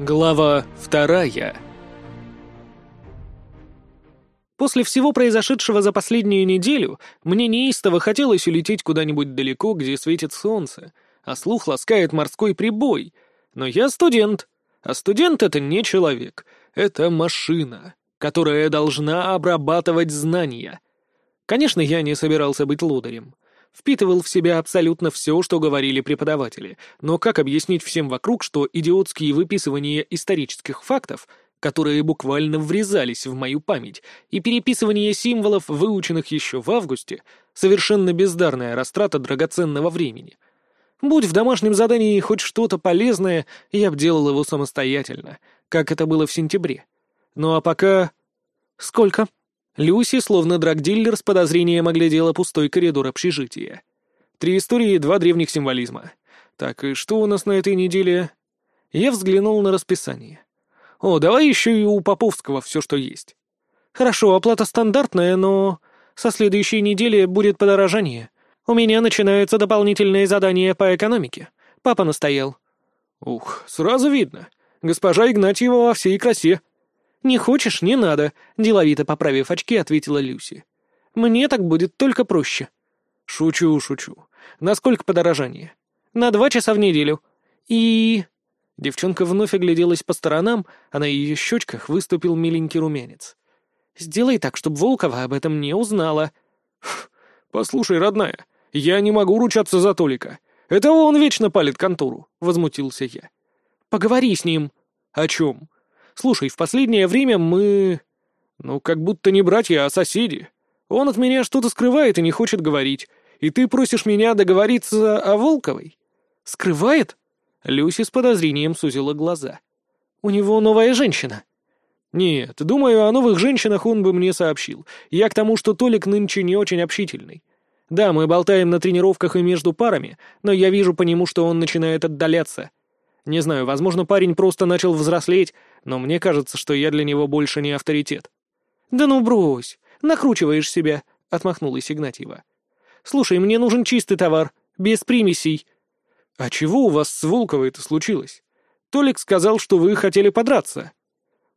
Глава вторая После всего произошедшего за последнюю неделю мне неистово хотелось улететь куда-нибудь далеко, где светит солнце, а слух ласкает морской прибой. Но я студент, а студент — это не человек, это машина, которая должна обрабатывать знания. Конечно, я не собирался быть лодырем впитывал в себя абсолютно все, что говорили преподаватели, но как объяснить всем вокруг, что идиотские выписывания исторических фактов, которые буквально врезались в мою память, и переписывание символов, выученных еще в августе, совершенно бездарная растрата драгоценного времени. Будь в домашнем задании хоть что-то полезное, я б делал его самостоятельно, как это было в сентябре. Ну а пока... Сколько? Люси, словно драгдиллер, с подозрением оглядела пустой коридор общежития. Три истории и два древних символизма. Так, и что у нас на этой неделе? Я взглянул на расписание. О, давай еще и у Поповского все, что есть. Хорошо, оплата стандартная, но со следующей недели будет подорожание. У меня начинаются дополнительные задания по экономике. Папа настоял. Ух, сразу видно. Госпожа Игнатьева во всей красе. «Не хочешь, не надо», — деловито поправив очки, ответила Люси. «Мне так будет только проще». «Шучу, шучу. Насколько подорожание?» «На два часа в неделю. И...» Девчонка вновь огляделась по сторонам, а на ее щечках выступил миленький румянец. «Сделай так, чтобы Волкова об этом не узнала». «Послушай, родная, я не могу ручаться за Толика. Это он вечно палит контору», — возмутился я. «Поговори с ним». «О чем?» Слушай, в последнее время мы... Ну, как будто не братья, а соседи. Он от меня что-то скрывает и не хочет говорить. И ты просишь меня договориться о Волковой? Скрывает? Люси с подозрением сузила глаза. У него новая женщина. Нет, думаю, о новых женщинах он бы мне сообщил. Я к тому, что Толик нынче не очень общительный. Да, мы болтаем на тренировках и между парами, но я вижу по нему, что он начинает отдаляться. Не знаю, возможно, парень просто начал взрослеть, но мне кажется, что я для него больше не авторитет». «Да ну брось, накручиваешь себя», — отмахнулась Игнатьева. «Слушай, мне нужен чистый товар, без примесей». «А чего у вас с Волковой-то случилось? Толик сказал, что вы хотели подраться».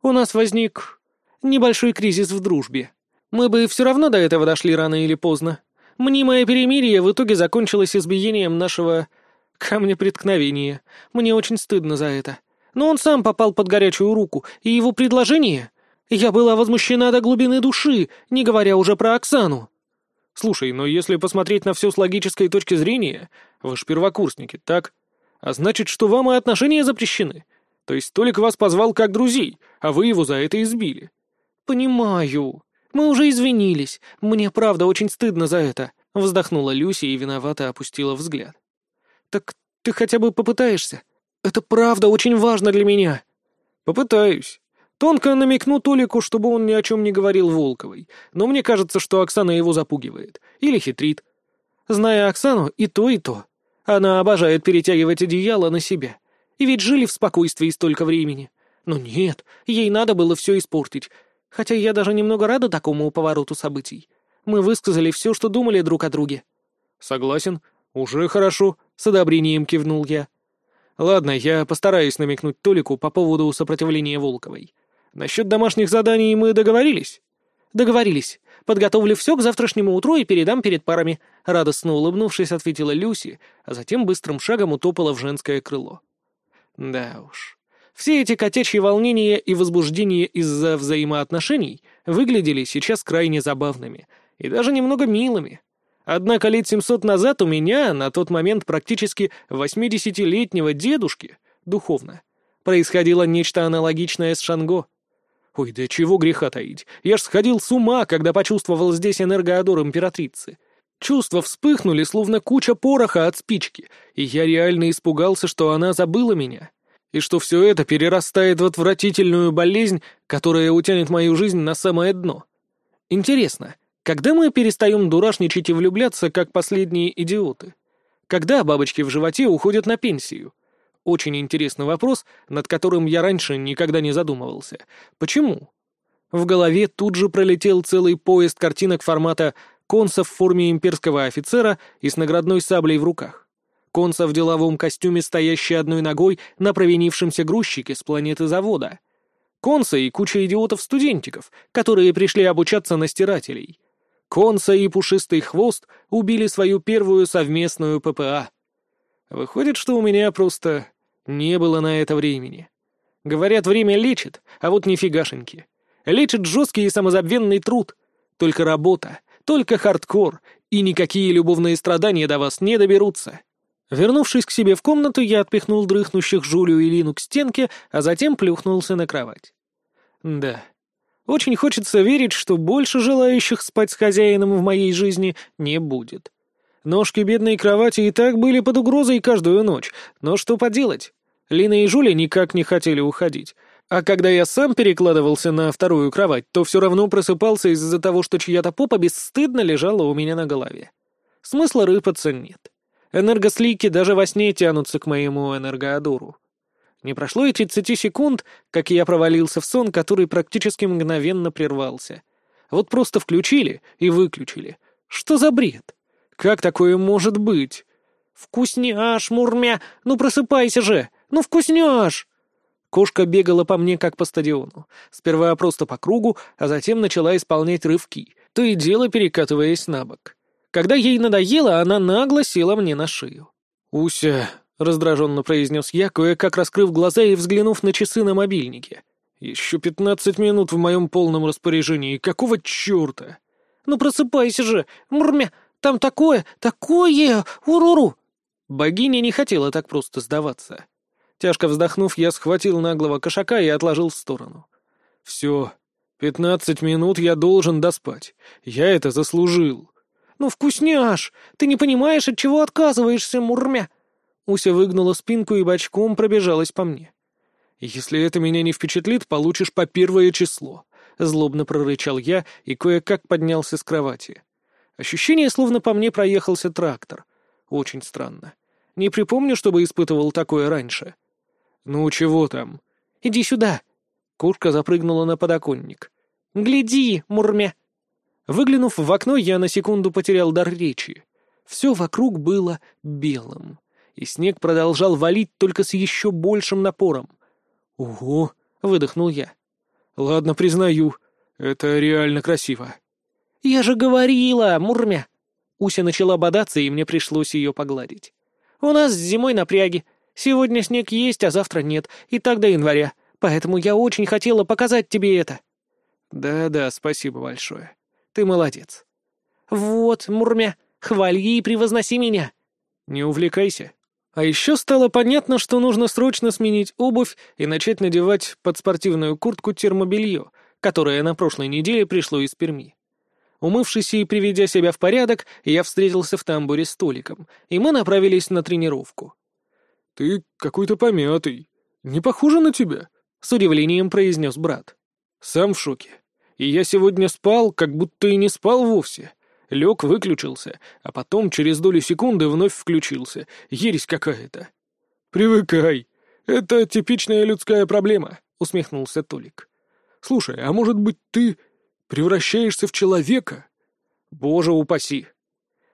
«У нас возник небольшой кризис в дружбе. Мы бы все равно до этого дошли рано или поздно. Мнимое перемирие в итоге закончилось избиением нашего камня преткновения. Мне очень стыдно за это но он сам попал под горячую руку, и его предложение... Я была возмущена до глубины души, не говоря уже про Оксану. Слушай, но если посмотреть на все с логической точки зрения, вы ж первокурсники, так? А значит, что вам и отношения запрещены. То есть Толик вас позвал как друзей, а вы его за это избили. Понимаю. Мы уже извинились. Мне правда очень стыдно за это. Вздохнула Люси и виновато опустила взгляд. Так ты хотя бы попытаешься? Это правда очень важно для меня. Попытаюсь. Тонко намекну Толику, чтобы он ни о чем не говорил Волковой, но мне кажется, что Оксана его запугивает. Или хитрит. Зная Оксану, и то, и то. Она обожает перетягивать одеяло на себя. И ведь жили в спокойствии столько времени. Но нет, ей надо было все испортить. Хотя я даже немного рада такому повороту событий. Мы высказали все, что думали друг о друге. Согласен. Уже хорошо, с одобрением кивнул я. Ладно, я постараюсь намекнуть Толику по поводу сопротивления Волковой. Насчет домашних заданий мы договорились? Договорились. Подготовлю все к завтрашнему утру и передам перед парами. Радостно улыбнувшись, ответила Люси, а затем быстрым шагом утопала в женское крыло. Да уж. Все эти котячьи волнения и возбуждения из-за взаимоотношений выглядели сейчас крайне забавными и даже немного милыми. Однако лет семьсот назад у меня, на тот момент практически восьмидесятилетнего дедушки, духовно, происходило нечто аналогичное с Шанго. Ой, да чего греха таить, я ж сходил с ума, когда почувствовал здесь энергоодор императрицы. Чувства вспыхнули, словно куча пороха от спички, и я реально испугался, что она забыла меня, и что все это перерастает в отвратительную болезнь, которая утянет мою жизнь на самое дно. Интересно, когда мы перестаем дурашничать и влюбляться, как последние идиоты? Когда бабочки в животе уходят на пенсию? Очень интересный вопрос, над которым я раньше никогда не задумывался. Почему? В голове тут же пролетел целый поезд картинок формата конца в форме имперского офицера и с наградной саблей в руках. Конца в деловом костюме, стоящий одной ногой на провинившемся грузчике с планеты завода. Конца и куча идиотов-студентиков, которые пришли обучаться на стирателей. Конца и Пушистый Хвост убили свою первую совместную ППА. Выходит, что у меня просто не было на это времени. Говорят, время лечит, а вот нифигашеньки. Лечит жесткий и самозабвенный труд. Только работа, только хардкор, и никакие любовные страдания до вас не доберутся. Вернувшись к себе в комнату, я отпихнул дрыхнущих Жулю и Лину к стенке, а затем плюхнулся на кровать. Да, очень хочется верить, что больше желающих спать с хозяином в моей жизни не будет. Ножки бедной кровати и так были под угрозой каждую ночь, но что поделать? Лина и Жуля никак не хотели уходить. А когда я сам перекладывался на вторую кровать, то все равно просыпался из-за того, что чья-то попа бесстыдно лежала у меня на голове. Смысла рыпаться нет. Энергослики даже во сне тянутся к моему энергоадору. Не прошло и 30 секунд, как я провалился в сон, который практически мгновенно прервался. Вот просто включили и выключили. Что за бред? Как такое может быть? Вкусняш, Мурмя! Ну просыпайся же! Ну вкусняш! Кошка бегала по мне, как по стадиону. Сперва просто по кругу, а затем начала исполнять рывки, то и дело перекатываясь на бок. Когда ей надоело, она нагло села мне на шею. «Уся», — раздраженно произнес я, кое-как раскрыв глаза и взглянув на часы на мобильнике. «Еще пятнадцать минут в моем полном распоряжении. Какого черта?» «Ну просыпайся же! Мурмя! Там такое! Такое! Уруру!» Богиня не хотела так просто сдаваться. Тяжко вздохнув, я схватил наглого кошака и отложил в сторону. «Все. Пятнадцать минут я должен доспать. Я это заслужил». «Ну, вкусняш! Ты не понимаешь, от чего отказываешься, мурмя!» Уся выгнула спинку и бочком пробежалась по мне. «Если это меня не впечатлит, получишь по первое число», — злобно прорычал я и кое-как поднялся с кровати. Ощущение, словно по мне проехался трактор. Очень странно. Не припомню, чтобы испытывал такое раньше. «Ну, чего там?» «Иди сюда!» Куртка запрыгнула на подоконник. «Гляди, мурмя!» Выглянув в окно, я на секунду потерял дар речи. Все вокруг было белым, и снег продолжал валить только с еще большим напором. «Ого!» — выдохнул я. «Ладно, признаю, это реально красиво». «Я же говорила, Мурмя!» Уся начала бодаться, и мне пришлось ее погладить. «У нас зимой напряги. Сегодня снег есть, а завтра нет, и так до января. Поэтому я очень хотела показать тебе это». «Да-да, спасибо большое. Ты молодец. Вот, Мурмя, хвали и превозноси меня. Не увлекайся. А еще стало понятно, что нужно срочно сменить обувь и начать надевать под спортивную куртку термобелье, которое на прошлой неделе пришло из Перми. Умывшись и приведя себя в порядок, я встретился в тамбуре с Толиком, и мы направились на тренировку. «Ты какой-то помятый. Не похоже на тебя», — с удивлением произнес брат. «Сам в шоке и я сегодня спал, как будто и не спал вовсе. Лег, выключился, а потом через долю секунды вновь включился. Ересь какая-то. «Привыкай. Это типичная людская проблема», — усмехнулся Толик. «Слушай, а может быть ты превращаешься в человека?» «Боже упаси!»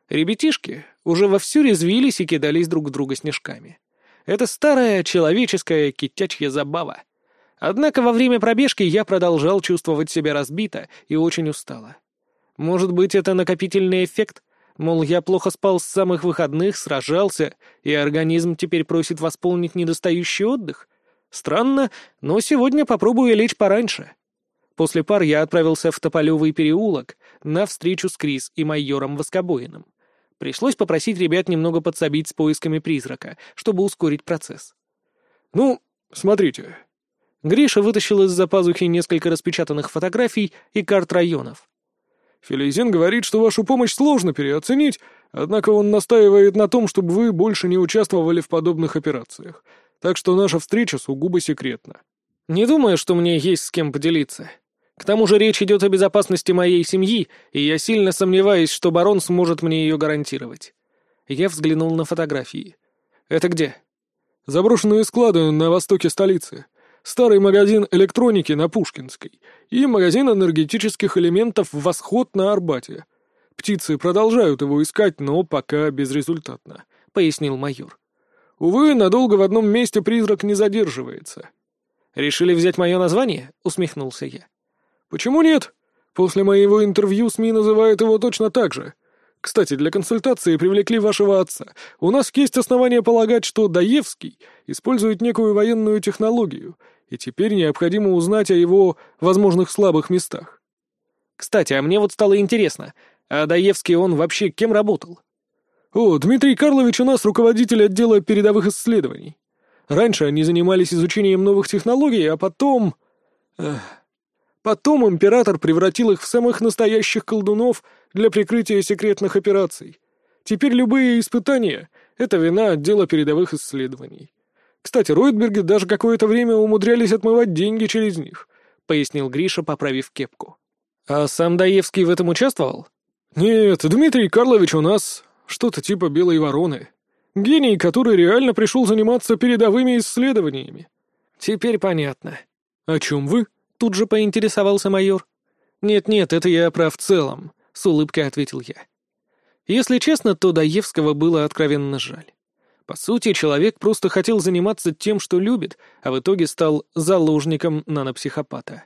Ребятишки уже вовсю резвились и кидались друг друга снежками. Это старая человеческая китячья забава. Однако во время пробежки я продолжал чувствовать себя разбито и очень устало. Может быть, это накопительный эффект? Мол, я плохо спал с самых выходных, сражался, и организм теперь просит восполнить недостающий отдых? Странно, но сегодня попробую лечь пораньше. После пар я отправился в Тополевый переулок на встречу с Крис и майором Воскобоиным. Пришлось попросить ребят немного подсобить с поисками призрака, чтобы ускорить процесс. «Ну, смотрите, Гриша вытащил из-за пазухи несколько распечатанных фотографий и карт районов. «Филизин говорит, что вашу помощь сложно переоценить, однако он настаивает на том, чтобы вы больше не участвовали в подобных операциях, так что наша встреча сугубо секретна». «Не думаю, что мне есть с кем поделиться. К тому же речь идет о безопасности моей семьи, и я сильно сомневаюсь, что барон сможет мне ее гарантировать». Я взглянул на фотографии. «Это где?» «Заброшенные склады на востоке столицы старый магазин электроники на Пушкинской и магазин энергетических элементов «Восход» на Арбате. Птицы продолжают его искать, но пока безрезультатно. — пояснил майор. «Увы, надолго в одном месте призрак не задерживается». «Решили взять мое название?» — усмехнулся я. «Почему нет? После моего интервью СМИ называют его точно так же. Кстати, для консультации привлекли вашего отца. У нас есть основания полагать, что Даевский использует некую военную технологию, и теперь необходимо узнать о его возможных слабых местах. Кстати, а мне вот стало интересно, а Даевский он вообще кем работал? О, Дмитрий Карлович у нас руководитель отдела передовых исследований. Раньше они занимались изучением новых технологий, а потом... Эх, Потом император превратил их в самых настоящих колдунов для прикрытия секретных операций. Теперь любые испытания — это вина отдела передовых исследований. Кстати, Ройтберги даже какое-то время умудрялись отмывать деньги через них, — пояснил Гриша, поправив кепку. А сам Даевский в этом участвовал? Нет, Дмитрий Карлович у нас что-то типа белой вороны. Гений, который реально пришел заниматься передовыми исследованиями. Теперь понятно. О чем вы? Тут же поинтересовался майор. «Нет-нет, это я про в целом», — с улыбкой ответил я. Если честно, то Даевского было откровенно жаль. По сути, человек просто хотел заниматься тем, что любит, а в итоге стал заложником нанопсихопата.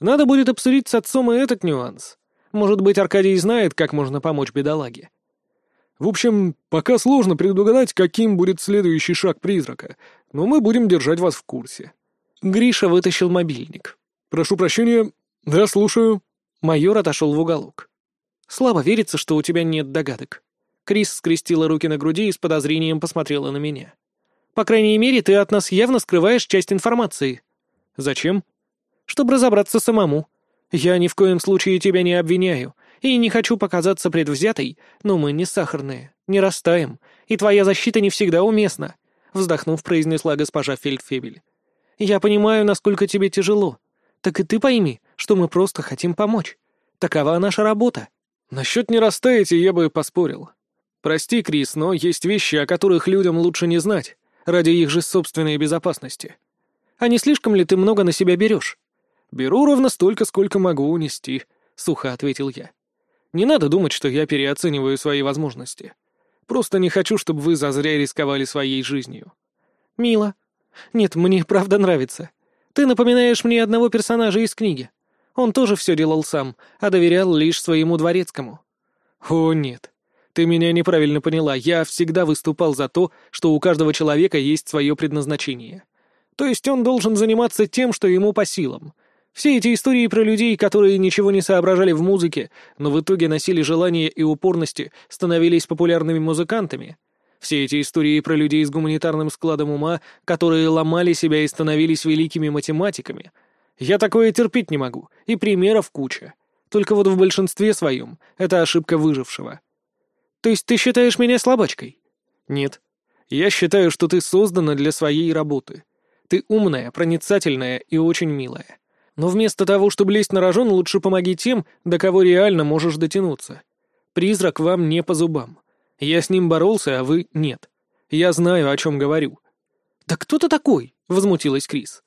Надо будет обсудить с отцом и этот нюанс. Может быть, Аркадий знает, как можно помочь бедолаге. В общем, пока сложно предугадать, каким будет следующий шаг призрака, но мы будем держать вас в курсе. Гриша вытащил мобильник. «Прошу прощения. Да, слушаю». Майор отошел в уголок. «Слабо верится, что у тебя нет догадок». Крис скрестила руки на груди и с подозрением посмотрела на меня. «По крайней мере, ты от нас явно скрываешь часть информации». «Зачем?» «Чтобы разобраться самому. Я ни в коем случае тебя не обвиняю, и не хочу показаться предвзятой, но мы не сахарные, не растаем, и твоя защита не всегда уместна», — вздохнув, произнесла госпожа Фельдфебель. «Я понимаю, насколько тебе тяжело, так и ты пойми, что мы просто хотим помочь. Такова наша работа. Насчет не растаете я бы поспорил. Прости, Крис, но есть вещи, о которых людям лучше не знать, ради их же собственной безопасности. А не слишком ли ты много на себя берешь? Беру ровно столько, сколько могу унести, — сухо ответил я. Не надо думать, что я переоцениваю свои возможности. Просто не хочу, чтобы вы зазря рисковали своей жизнью. Мило. Нет, мне правда нравится. Ты напоминаешь мне одного персонажа из книги. Он тоже все делал сам, а доверял лишь своему дворецкому». «О, нет. Ты меня неправильно поняла. Я всегда выступал за то, что у каждого человека есть свое предназначение. То есть он должен заниматься тем, что ему по силам. Все эти истории про людей, которые ничего не соображали в музыке, но в итоге носили желания и упорности, становились популярными музыкантами — все эти истории про людей с гуманитарным складом ума, которые ломали себя и становились великими математиками. Я такое терпеть не могу, и примеров куча. Только вот в большинстве своем это ошибка выжившего. То есть ты считаешь меня слабачкой? Нет. Я считаю, что ты создана для своей работы. Ты умная, проницательная и очень милая. Но вместо того, чтобы лезть на рожон, лучше помоги тем, до кого реально можешь дотянуться. Призрак вам не по зубам. Я с ним боролся, а вы нет. Я знаю, о чем говорю». «Да кто ты такой?» — возмутилась Крис.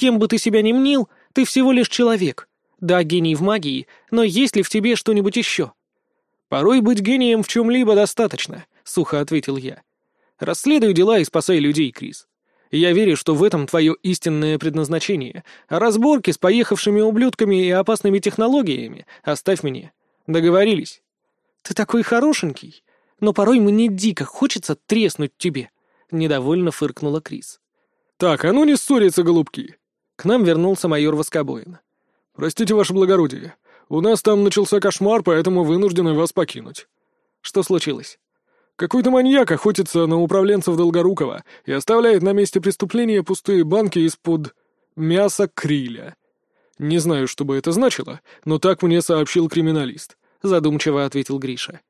«Кем бы ты себя ни мнил, ты всего лишь человек. Да, гений в магии, но есть ли в тебе что-нибудь еще?» «Порой быть гением в чем-либо достаточно», — сухо ответил я. «Расследуй дела и спасай людей, Крис. Я верю, что в этом твое истинное предназначение, а разборки с поехавшими ублюдками и опасными технологиями оставь мне. Договорились?» «Ты такой хорошенький но порой мне дико хочется треснуть тебе», — недовольно фыркнула Крис. «Так, а ну не ссориться, голубки!» К нам вернулся майор Воскобоин. «Простите, ваше благородие. У нас там начался кошмар, поэтому вынуждены вас покинуть». «Что случилось?» «Какой-то маньяк охотится на управленцев Долгорукова и оставляет на месте преступления пустые банки из-под мяса криля. Не знаю, что бы это значило, но так мне сообщил криминалист», — задумчиво ответил Гриша.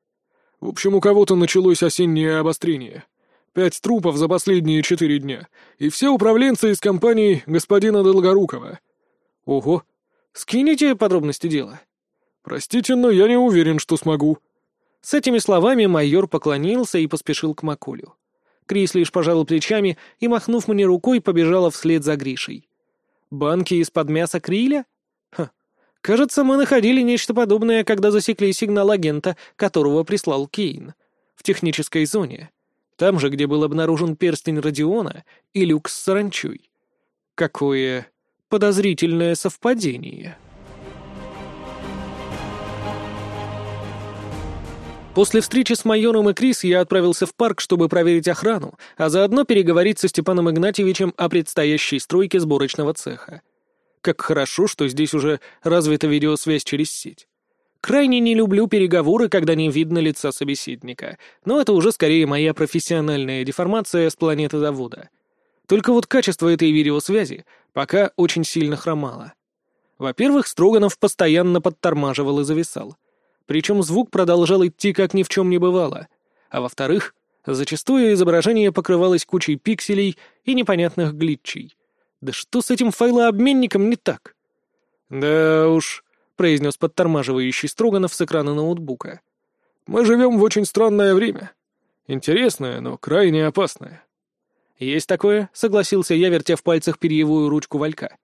В общем, у кого-то началось осеннее обострение. Пять трупов за последние четыре дня, и все управленцы из компании господина Долгорукова. Ого, скинете подробности дела? Простите, но я не уверен, что смогу. С этими словами майор поклонился и поспешил к Макулю. Крис лишь пожал плечами и, махнув мне рукой, побежала вслед за Гришей. «Банки из-под мяса Криля? Ха, Кажется, мы находили нечто подобное, когда засекли сигнал агента, которого прислал Кейн. В технической зоне. Там же, где был обнаружен перстень Родиона и люк с саранчой. Какое подозрительное совпадение. После встречи с майором и Крис я отправился в парк, чтобы проверить охрану, а заодно переговорить со Степаном Игнатьевичем о предстоящей стройке сборочного цеха. Как хорошо, что здесь уже развита видеосвязь через сеть. Крайне не люблю переговоры, когда не видно лица собеседника, но это уже скорее моя профессиональная деформация с планеты завода. Только вот качество этой видеосвязи пока очень сильно хромало. Во-первых, Строганов постоянно подтормаживал и зависал. Причем звук продолжал идти, как ни в чем не бывало. А во-вторых, зачастую изображение покрывалось кучей пикселей и непонятных глитчей. Да что с этим файлообменником не так? Да уж, произнес подтормаживающий Строганов с экрана ноутбука. «Мы живем в очень странное время. Интересное, но крайне опасное». «Есть такое», — согласился я, вертя в пальцах перьевую ручку Валька.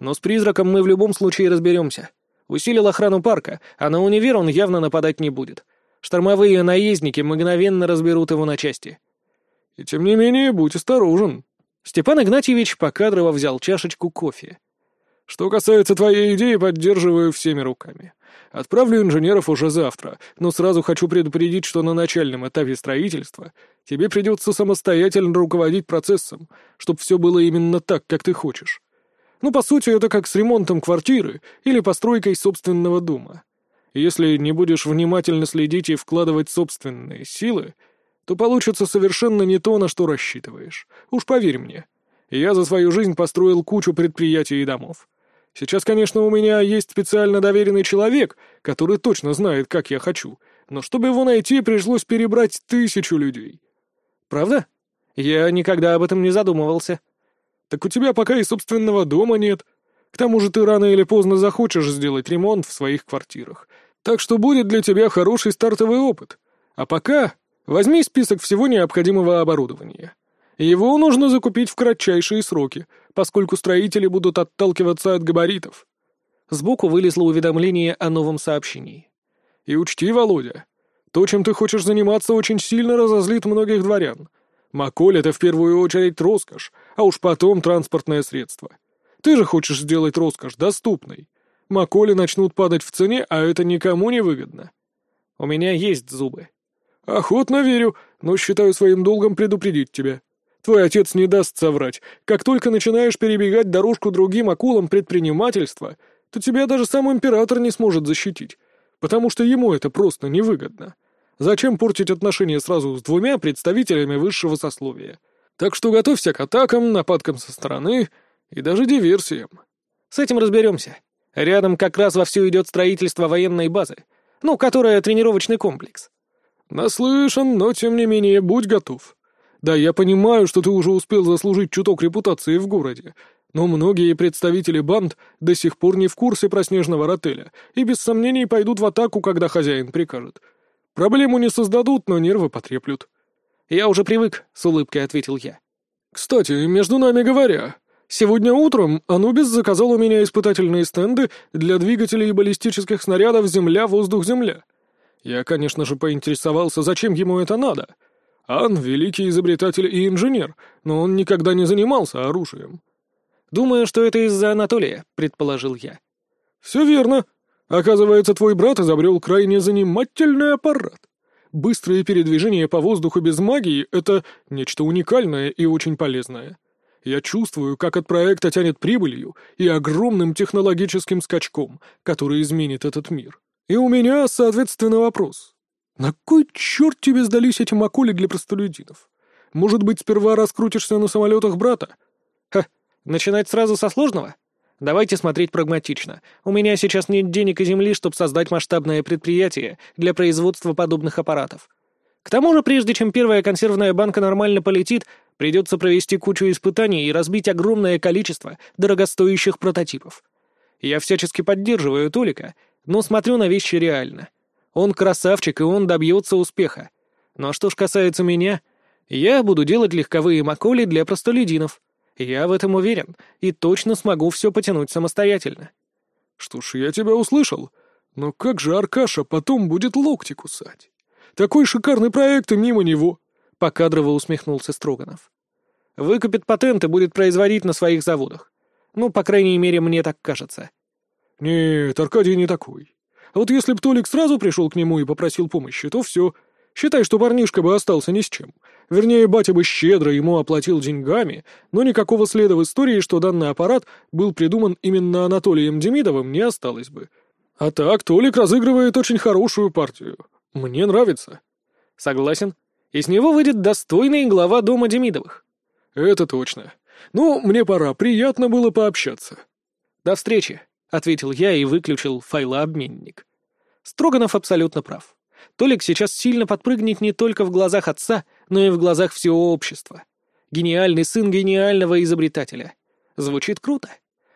«Но с призраком мы в любом случае разберемся. Усилил охрану парка, а на универ он явно нападать не будет. Штормовые наездники мгновенно разберут его на части». «И тем не менее, будь осторожен». Степан Игнатьевич покадрово взял чашечку кофе. Что касается твоей идеи, поддерживаю всеми руками. Отправлю инженеров уже завтра, но сразу хочу предупредить, что на начальном этапе строительства тебе придется самостоятельно руководить процессом, чтобы все было именно так, как ты хочешь. Ну, по сути, это как с ремонтом квартиры или постройкой собственного дома. Если не будешь внимательно следить и вкладывать собственные силы, то получится совершенно не то, на что рассчитываешь. Уж поверь мне. Я за свою жизнь построил кучу предприятий и домов. Сейчас, конечно, у меня есть специально доверенный человек, который точно знает, как я хочу, но чтобы его найти, пришлось перебрать тысячу людей. Правда? Я никогда об этом не задумывался. Так у тебя пока и собственного дома нет. К тому же ты рано или поздно захочешь сделать ремонт в своих квартирах. Так что будет для тебя хороший стартовый опыт. А пока возьми список всего необходимого оборудования. Его нужно закупить в кратчайшие сроки, поскольку строители будут отталкиваться от габаритов. Сбоку вылезло уведомление о новом сообщении. И учти, Володя, то, чем ты хочешь заниматься, очень сильно разозлит многих дворян. Маколь — это в первую очередь роскошь, а уж потом транспортное средство. Ты же хочешь сделать роскошь доступной. Маколи начнут падать в цене, а это никому не выгодно. У меня есть зубы. Охотно верю, но считаю своим долгом предупредить тебя. Твой отец не даст соврать. Как только начинаешь перебегать дорожку другим акулам предпринимательства, то тебя даже сам император не сможет защитить, потому что ему это просто невыгодно. Зачем портить отношения сразу с двумя представителями высшего сословия? Так что готовься к атакам, нападкам со стороны и даже диверсиям. С этим разберемся. Рядом как раз вовсю идет строительство военной базы, ну, которая тренировочный комплекс. Наслышан, но тем не менее будь готов. Да, я понимаю, что ты уже успел заслужить чуток репутации в городе, но многие представители банд до сих пор не в курсе про снежного ротеля и без сомнений пойдут в атаку, когда хозяин прикажет. Проблему не создадут, но нервы потреплют. «Я уже привык», — с улыбкой ответил я. «Кстати, между нами говоря, сегодня утром Анубис заказал у меня испытательные стенды для двигателей и баллистических снарядов «Земля-воздух-Земля». Я, конечно же, поинтересовался, зачем ему это надо — Ан — великий изобретатель и инженер, но он никогда не занимался оружием. «Думаю, что это из-за Анатолия», — предположил я. «Все верно. Оказывается, твой брат изобрел крайне занимательный аппарат. Быстрое передвижение по воздуху без магии — это нечто уникальное и очень полезное. Я чувствую, как от проекта тянет прибылью и огромным технологическим скачком, который изменит этот мир. И у меня, соответственно, вопрос. «На кой черт тебе сдались эти макули для простолюдинов? Может быть, сперва раскрутишься на самолетах брата?» «Ха, начинать сразу со сложного? Давайте смотреть прагматично. У меня сейчас нет денег и земли, чтобы создать масштабное предприятие для производства подобных аппаратов. К тому же, прежде чем первая консервная банка нормально полетит, придется провести кучу испытаний и разбить огромное количество дорогостоящих прототипов. Я всячески поддерживаю Толика, но смотрю на вещи реально. Он красавчик, и он добьется успеха. Но что ж касается меня, я буду делать легковые маколи для простолюдинов. Я в этом уверен, и точно смогу все потянуть самостоятельно. Что ж, я тебя услышал. Но как же Аркаша потом будет локти кусать? Такой шикарный проект и мимо него. — покадрово усмехнулся Строганов. «Выкупит патент и будет производить на своих заводах. Ну, по крайней мере, мне так кажется». «Нет, Аркадий не такой. А вот если б Толик сразу пришел к нему и попросил помощи, то все. Считай, что парнишка бы остался ни с чем. Вернее, батя бы щедро ему оплатил деньгами, но никакого следа в истории, что данный аппарат был придуман именно Анатолием Демидовым, не осталось бы. А так, Толик разыгрывает очень хорошую партию. Мне нравится. Согласен. Из него выйдет достойный глава дома Демидовых. Это точно. Ну, мне пора, приятно было пообщаться. До встречи, ответил я и выключил файлообменник. Строганов абсолютно прав. Толик сейчас сильно подпрыгнет не только в глазах отца, но и в глазах всего общества. Гениальный сын гениального изобретателя. Звучит круто.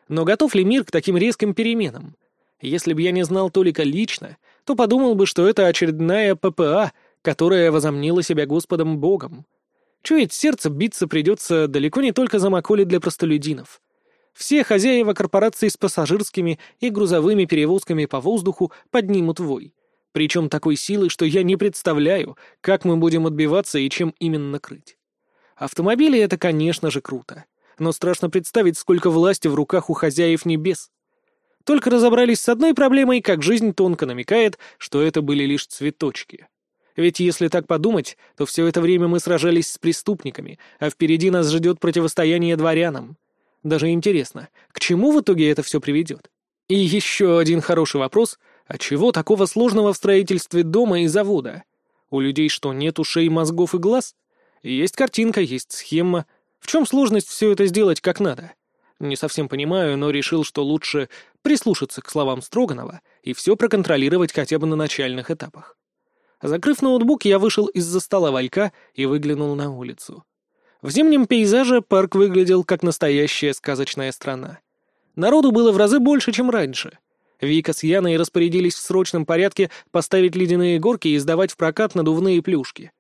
Но готов ли мир к таким резким переменам? Если бы я не знал Толика лично, то подумал бы, что это очередная ППА, которая возомнила себя Господом Богом. Чует сердце, биться придется далеко не только за маколи для простолюдинов. Все хозяева корпораций с пассажирскими и грузовыми перевозками по воздуху поднимут вой. Причем такой силы, что я не представляю, как мы будем отбиваться и чем именно крыть. Автомобили — это, конечно же, круто. Но страшно представить, сколько власти в руках у хозяев небес. Только разобрались с одной проблемой, как жизнь тонко намекает, что это были лишь цветочки. Ведь если так подумать, то все это время мы сражались с преступниками, а впереди нас ждет противостояние дворянам. Даже интересно, к чему в итоге это все приведет? И еще один хороший вопрос, а чего такого сложного в строительстве дома и завода? У людей что, нет ушей, мозгов и глаз? Есть картинка, есть схема. В чем сложность все это сделать как надо? Не совсем понимаю, но решил, что лучше прислушаться к словам Строганова и все проконтролировать хотя бы на начальных этапах. Закрыв ноутбук, я вышел из-за стола Валька и выглянул на улицу. В зимнем пейзаже парк выглядел как настоящая сказочная страна. Народу было в разы больше, чем раньше. Вика с Яной распорядились в срочном порядке поставить ледяные горки и сдавать в прокат надувные плюшки.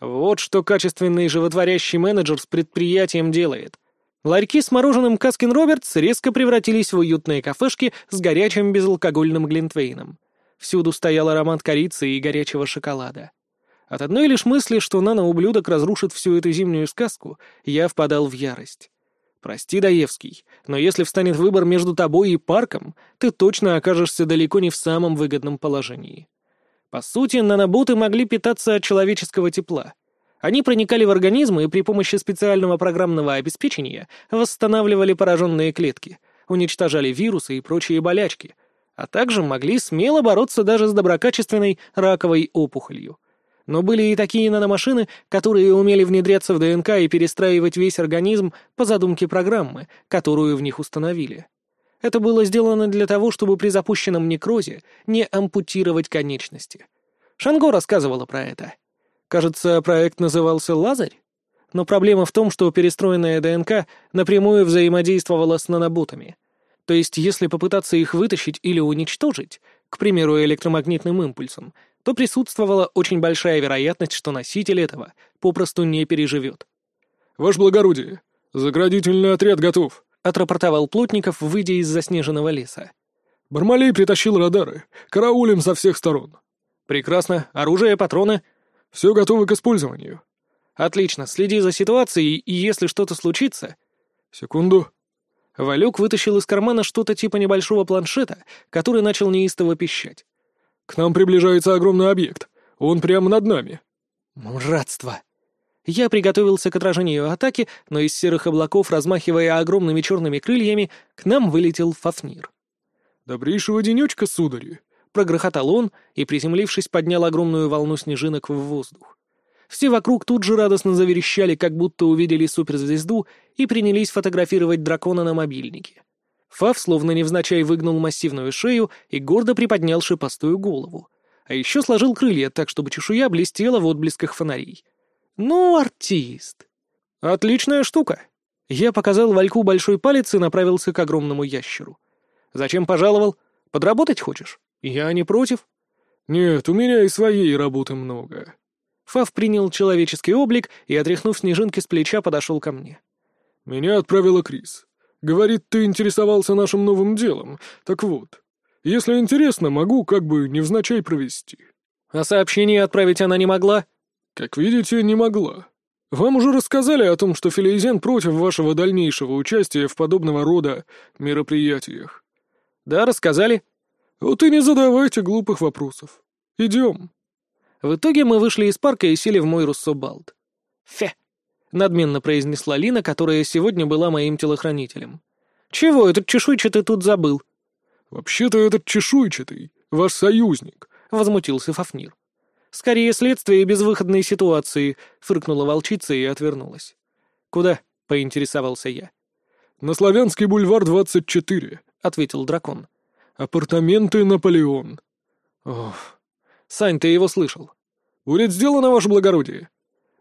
Вот что качественный животворящий менеджер с предприятием делает. Ларьки с мороженым Каскин Робертс резко превратились в уютные кафешки с горячим безалкогольным глинтвейном. Всюду стоял аромат корицы и горячего шоколада. От одной лишь мысли, что нано-ублюдок разрушит всю эту зимнюю сказку, я впадал в ярость. Прости, Даевский, но если встанет выбор между тобой и парком, ты точно окажешься далеко не в самом выгодном положении. По сути, наноботы могли питаться от человеческого тепла. Они проникали в организм и при помощи специального программного обеспечения восстанавливали пораженные клетки, уничтожали вирусы и прочие болячки, а также могли смело бороться даже с доброкачественной раковой опухолью. Но были и такие наномашины, которые умели внедряться в ДНК и перестраивать весь организм по задумке программы, которую в них установили. Это было сделано для того, чтобы при запущенном некрозе не ампутировать конечности. Шанго рассказывала про это. Кажется, проект назывался «Лазарь»? Но проблема в том, что перестроенная ДНК напрямую взаимодействовала с наноботами. То есть, если попытаться их вытащить или уничтожить, к примеру, электромагнитным импульсом, то присутствовала очень большая вероятность, что носитель этого попросту не переживет. «Ваше благородие, заградительный отряд готов», — отрапортовал Плотников, выйдя из заснеженного леса. «Бармалей притащил радары. Караулем со всех сторон». «Прекрасно. Оружие, патроны?» Все готово к использованию. Отлично, следи за ситуацией, и если что-то случится... Секунду. Валюк вытащил из кармана что-то типа небольшого планшета, который начал неистово пищать. К нам приближается огромный объект. Он прямо над нами. Муратство. Я приготовился к отражению атаки, но из серых облаков, размахивая огромными черными крыльями, к нам вылетел Фафнир. «Добрейшего денечка, судари!» Прогрохотал он и, приземлившись, поднял огромную волну снежинок в воздух. Все вокруг тут же радостно заверещали, как будто увидели суперзвезду и принялись фотографировать дракона на мобильнике. Фав словно невзначай выгнул массивную шею и гордо приподнял шипастую голову. А еще сложил крылья так, чтобы чешуя блестела в отблесках фонарей. Ну, артист. Отличная штука. Я показал Вальку большой палец и направился к огромному ящеру. Зачем пожаловал? Подработать хочешь? «Я не против?» «Нет, у меня и своей работы много». Фав принял человеческий облик и, отряхнув снежинки с плеча, подошел ко мне. «Меня отправила Крис. Говорит, ты интересовался нашим новым делом. Так вот, если интересно, могу как бы невзначай провести». «А сообщение отправить она не могла?» «Как видите, не могла. Вам уже рассказали о том, что Филейзен против вашего дальнейшего участия в подобного рода мероприятиях?» «Да, рассказали». «Вот и не задавайте глупых вопросов. Идем». В итоге мы вышли из парка и сели в мой руссобалт. «Фе!» — надменно произнесла Лина, которая сегодня была моим телохранителем. «Чего этот чешуйчатый тут забыл?» «Вообще-то этот чешуйчатый, ваш союзник», — возмутился Фафнир. «Скорее следствие безвыходной ситуации», — фыркнула волчица и отвернулась. «Куда?» — поинтересовался я. «На Славянский бульвар 24», — ответил дракон. «Апартаменты Наполеон». «Ох, Сань, ты его слышал?» «Будет сделано, ваше благородие».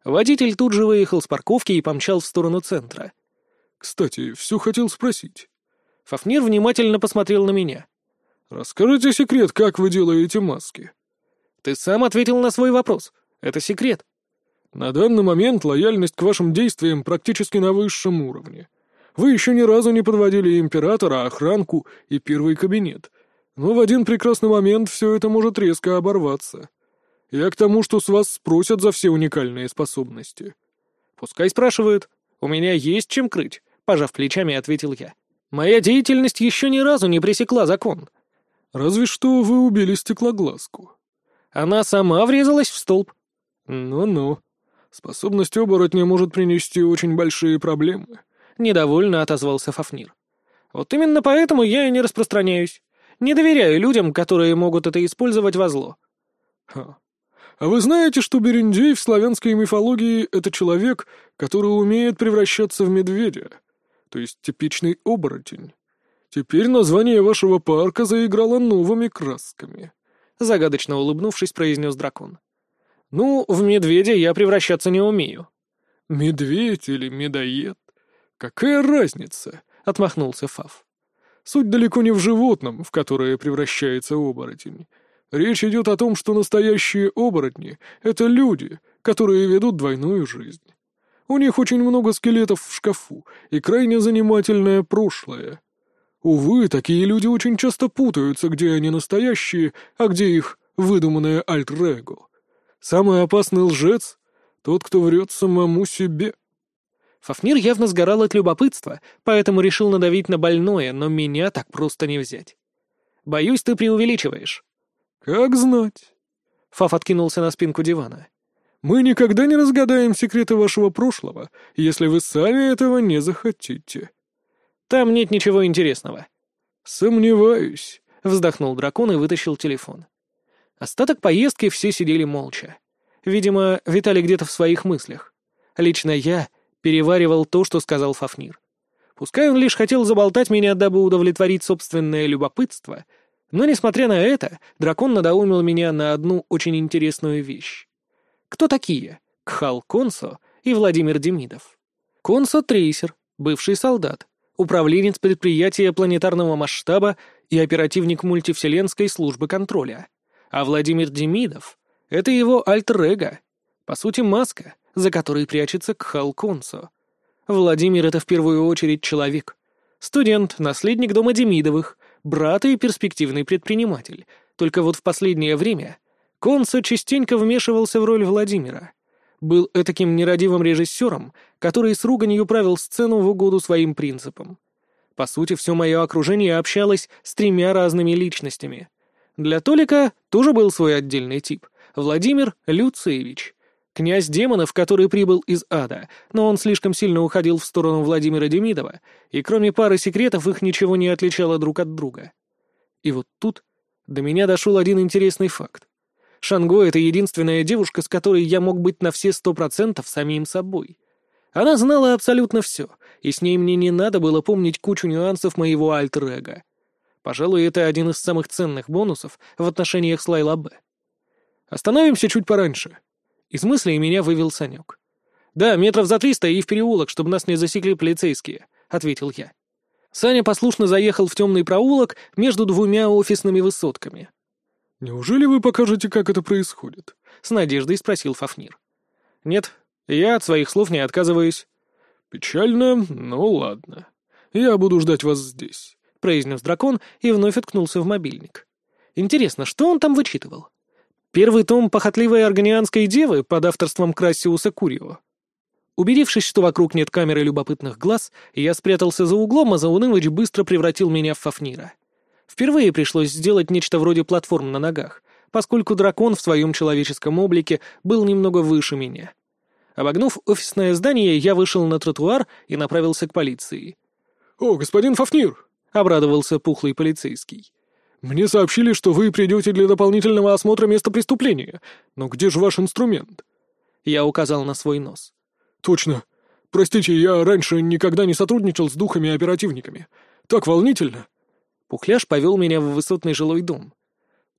Водитель тут же выехал с парковки и помчал в сторону центра. «Кстати, все хотел спросить». Фафнир внимательно посмотрел на меня. «Расскажите секрет, как вы делаете маски?» «Ты сам ответил на свой вопрос. Это секрет». «На данный момент лояльность к вашим действиям практически на высшем уровне. Вы еще ни разу не подводили императора, охранку и первый кабинет. Но в один прекрасный момент все это может резко оборваться. Я к тому, что с вас спросят за все уникальные способности». «Пускай спрашивают. У меня есть чем крыть», — пожав плечами, ответил я. «Моя деятельность еще ни разу не пресекла закон». «Разве что вы убили стеклоглазку». «Она сама врезалась в столб». «Ну-ну. Способность оборотня может принести очень большие проблемы», — недовольно отозвался Фафнир. «Вот именно поэтому я и не распространяюсь. Не доверяю людям, которые могут это использовать во зло». «Ха. А вы знаете, что Берендей в славянской мифологии — это человек, который умеет превращаться в медведя? То есть типичный оборотень. Теперь название вашего парка заиграло новыми красками». Загадочно улыбнувшись, произнес дракон. «Ну, в медведя я превращаться не умею». «Медведь или медоед? Какая разница?» — отмахнулся Фав. Суть далеко не в животном, в которое превращается оборотень. Речь идет о том, что настоящие оборотни — это люди, которые ведут двойную жизнь. У них очень много скелетов в шкафу и крайне занимательное прошлое. Увы, такие люди очень часто путаются, где они настоящие, а где их выдуманное альтер-эго. Самый опасный лжец — тот, кто врет самому себе. Фафнир явно сгорал от любопытства, поэтому решил надавить на больное, но меня так просто не взять. «Боюсь, ты преувеличиваешь». «Как знать». Фаф откинулся на спинку дивана. «Мы никогда не разгадаем секреты вашего прошлого, если вы сами этого не захотите». «Там нет ничего интересного». «Сомневаюсь», — вздохнул дракон и вытащил телефон. Остаток поездки все сидели молча. Видимо, витали где-то в своих мыслях. Лично я переваривал то, что сказал Фафнир. Пускай он лишь хотел заболтать меня, дабы удовлетворить собственное любопытство, но, несмотря на это, дракон надоумил меня на одну очень интересную вещь. Кто такие Кхал Консо и Владимир Демидов? Консо — трейсер, бывший солдат, управленец предприятия планетарного масштаба и оперативник мультивселенской службы контроля. А Владимир Демидов — это его альтер-эго, по сути, маска — за которой прячется Кхал Консо. Владимир — это в первую очередь человек. Студент, наследник дома Демидовых, брат и перспективный предприниматель. Только вот в последнее время Консо частенько вмешивался в роль Владимира. Был этаким нерадивым режиссером, который с руганью правил сцену в угоду своим принципам. По сути, все мое окружение общалось с тремя разными личностями. Для Толика тоже был свой отдельный тип — Владимир Люцевич — Князь демонов, который прибыл из ада, но он слишком сильно уходил в сторону Владимира Демидова, и кроме пары секретов их ничего не отличало друг от друга. И вот тут до меня дошел один интересный факт. Шанго — это единственная девушка, с которой я мог быть на все сто процентов самим собой. Она знала абсолютно все, и с ней мне не надо было помнить кучу нюансов моего альтер-эго. Пожалуй, это один из самых ценных бонусов в отношениях с Б. Остановимся чуть пораньше. Из мыслей меня вывел Санек. «Да, метров за триста и в переулок, чтобы нас не засекли полицейские», — ответил я. Саня послушно заехал в темный проулок между двумя офисными высотками. «Неужели вы покажете, как это происходит?» — с надеждой спросил Фафнир. «Нет, я от своих слов не отказываюсь». «Печально, но ладно. Я буду ждать вас здесь», — произнес дракон и вновь уткнулся в мобильник. «Интересно, что он там вычитывал?» Первый том «Похотливой органианской девы» под авторством Красиуса Курио. Убедившись, что вокруг нет камеры любопытных глаз, я спрятался за углом, а Заунывыч быстро превратил меня в Фафнира. Впервые пришлось сделать нечто вроде платформ на ногах, поскольку дракон в своем человеческом облике был немного выше меня. Обогнув офисное здание, я вышел на тротуар и направился к полиции. «О, господин Фафнир!» — обрадовался пухлый полицейский. «Мне сообщили, что вы придете для дополнительного осмотра места преступления. Но где же ваш инструмент?» Я указал на свой нос. «Точно. Простите, я раньше никогда не сотрудничал с духами-оперативниками. Так волнительно». Пухляш повел меня в высотный жилой дом.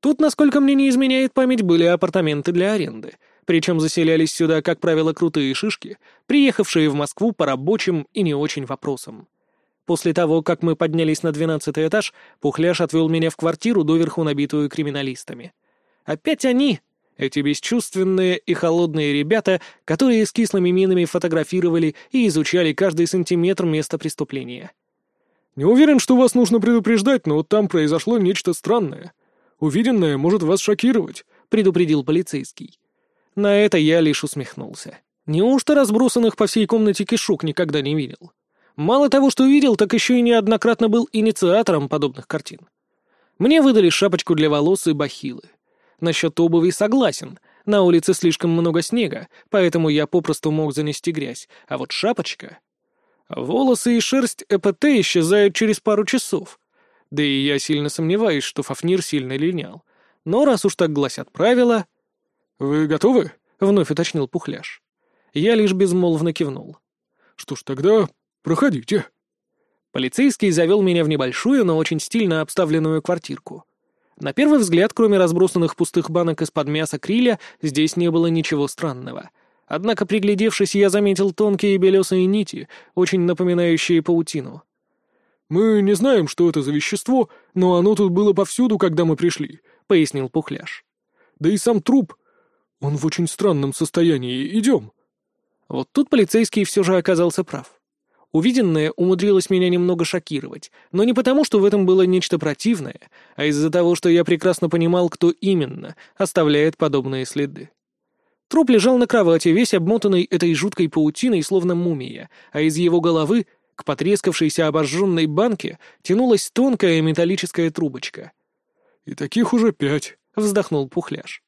Тут, насколько мне не изменяет память, были апартаменты для аренды. Причем заселялись сюда, как правило, крутые шишки, приехавшие в Москву по рабочим и не очень вопросам. После того, как мы поднялись на двенадцатый этаж, Пухляш отвел меня в квартиру, доверху набитую криминалистами. Опять они, эти бесчувственные и холодные ребята, которые с кислыми минами фотографировали и изучали каждый сантиметр места преступления. «Не уверен, что вас нужно предупреждать, но там произошло нечто странное. Увиденное может вас шокировать», — предупредил полицейский. На это я лишь усмехнулся. Неужто разбросанных по всей комнате кишок никогда не видел? Мало того, что видел, так еще и неоднократно был инициатором подобных картин. Мне выдали шапочку для волос и бахилы. Насчет обуви согласен. На улице слишком много снега, поэтому я попросту мог занести грязь. А вот шапочка... Волосы и шерсть ЭПТ исчезают через пару часов. Да и я сильно сомневаюсь, что Фафнир сильно линял. Но раз уж так гласят правила... «Вы готовы?» — вновь уточнил Пухляш. Я лишь безмолвно кивнул. «Что ж, тогда проходите». Полицейский завел меня в небольшую, но очень стильно обставленную квартирку. На первый взгляд, кроме разбросанных пустых банок из-под мяса криля, здесь не было ничего странного. Однако, приглядевшись, я заметил тонкие белесые нити, очень напоминающие паутину. «Мы не знаем, что это за вещество, но оно тут было повсюду, когда мы пришли», — пояснил Пухляш. «Да и сам труп, он в очень странном состоянии. Идем». Вот тут полицейский все же оказался прав. Увиденное умудрилось меня немного шокировать, но не потому, что в этом было нечто противное, а из-за того, что я прекрасно понимал, кто именно оставляет подобные следы. Труп лежал на кровати, весь обмотанный этой жуткой паутиной, словно мумия, а из его головы к потрескавшейся обожженной банке тянулась тонкая металлическая трубочка. «И таких уже пять», — вздохнул Пухляш.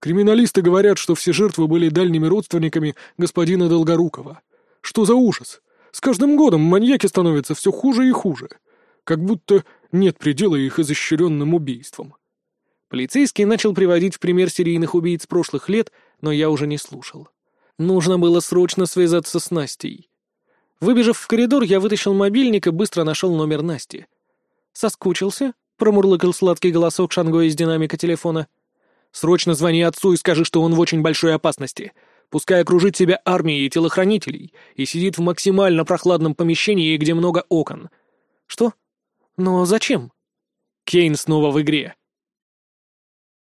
«Криминалисты говорят, что все жертвы были дальними родственниками господина Долгорукова. Что за ужас? С каждым годом маньяки становятся все хуже и хуже. Как будто нет предела их изощренным убийствам. Полицейский начал приводить в пример серийных убийц прошлых лет, но я уже не слушал. Нужно было срочно связаться с Настей. Выбежав в коридор, я вытащил мобильник и быстро нашел номер Насти. «Соскучился?» — промурлыкал сладкий голосок Шанго из динамика телефона. «Срочно звони отцу и скажи, что он в очень большой опасности. Пускай окружит себя армией телохранителей и сидит в максимально прохладном помещении, где много окон. Что? Но зачем? Кейн снова в игре.